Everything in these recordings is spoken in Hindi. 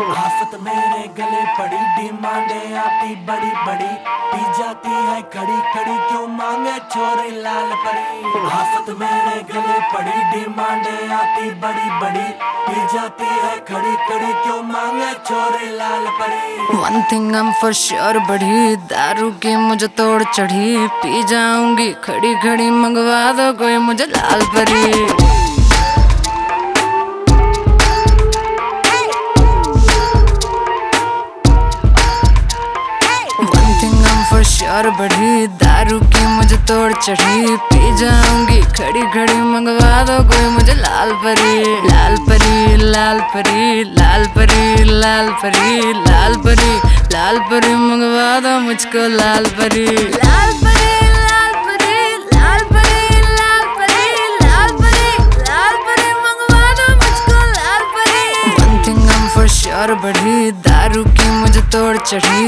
आफत मेरे गले पड़ी डिमांडे आती बड़ी बड़ी पी जाती है खड़ी खड़ी क्यों मांगे छोरी लाल परी आफत मेरे गले पड़ी डिमांडे आती बड़ी बड़ी पी जाती है खड़ी खड़ी क्यों मांगे छोरी लाल परी वन थिंग हम फॉर श्योर बढ़ी दारू की मुझे तोड़ चढ़ी, पी जाऊँगी खड़ी खड़ी मंगवा दो कोई मुझे लाल परी। फॉर श्योर बढ़ी दारू की मुझे तोड़ चढ़ी पी जाऊँगी खड़ी खड़ी मंगवा दो कोई मुझे लाल परी लाल परी लाल परी लाल परी लाल परी लाल परी लाल परी मंगवा दो मुझको लाल परी लाल परी लाल परी लाल परी लाल परी लाल परी लाल परी मंगवा दो मुझको लाल परी वन थिंग हम फॉर श्योर बढ़ी दारू की मुझे तोड़ चढ़ी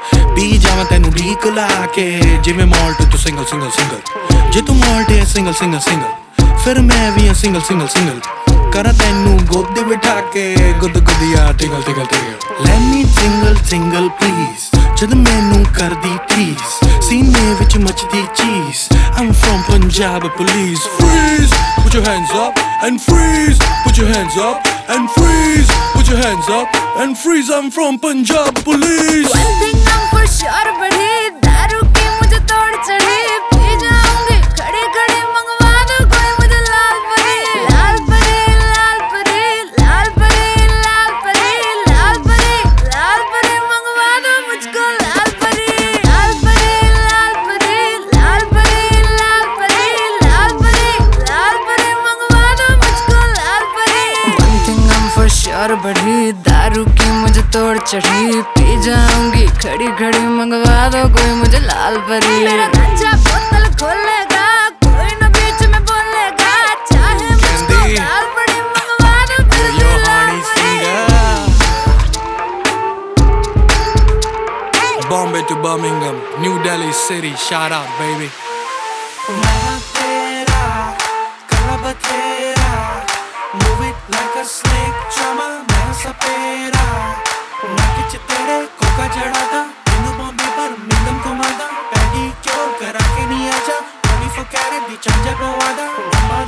ਜਾਵਾਂ ਤੈਨੂੰ ਢੀਕ ਲਾ ਕੇ ਜਿਵੇਂ ਮਾਲਟ ਤੂੰ ਸਿੰਗਲ ਸਿੰਗਲ ਸਿੰਗਲ ਜੇ ਤੂੰ ਮਾਲਟ ਹੈ ਸਿੰਗਲ ਸਿੰਗਲ ਸਿੰਗਲ ਫਿਰ ਮੈਂ ਵੀ ਆ ਸਿੰਗਲ ਸਿੰਗਲ ਸਿੰਗਲ ਕਰਾਂ ਤੈਨੂੰ ਗੋਦੀ ਬਿਠਾ ਕੇ ਗੁੱਦ ਗੁੱਦੀਆ ਟਿਗਲ ਟਿਗਲ ਟਿਗਲ ਲੈ ਮੀ ਸਿੰਗਲ ਸਿੰਗਲ ਪਲੀਜ਼ ਜਦ ਮੈਨੂੰ ਕਰਦੀ ਪਲੀਜ਼ ਸੀਨੇ ਵਿੱਚ ਮੱਚਦੀ ਚੀਜ਼ I'm from Punjab police freeze put your hands up and freeze put your hands up and freeze put your hands up and freeze I'm from Punjab police One thing I'm बढ़ी दारू तोड़ चढ़ी पी जाऊँगी लाल परी लाल परी लाल परी लाल परी लाल परी लाल लाल परी मंगवा दो मुझको लाल परी लाल परी लाल परी लाल परी लाल परी लाल लाल परी मंगवा दो मुझको लाल परी फॉर श्योर बढ़ी दारू की मुझे तोड़ चढ़ी पी जाऊँगी खड़ी खड़ी मंगवा दो कोई मुझे लाल परी मेरा नंजा बोतल खोलेगा कोई न बीच में बोलेगा चाहे मुझको कहती, गाल मंगवा दो फिर भी लाल परी. Bombay to Birmingham, New Delhi City. Shout out, baby. तेरे कोका जड़ादा तेनू बॉम्बे पर मिंदम घुमादा पैडी क्यों करा के नहीं आजा 24 कैरेट दी चांजा पवादा अंबा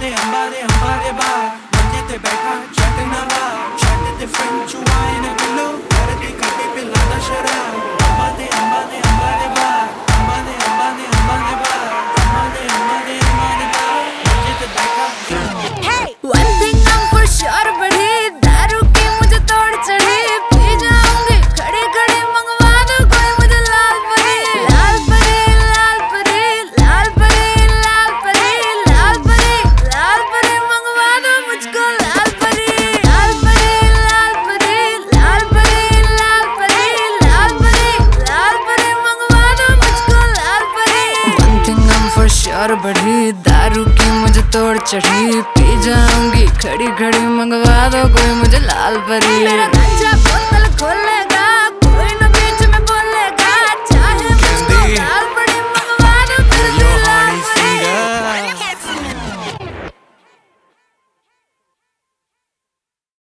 श्योर बढ़ी दारू की मुझे तोड़ चढ़ी। पी जाऊँगी खड़ी खड़ी मंगवा दो, कोई मुझे लाल परी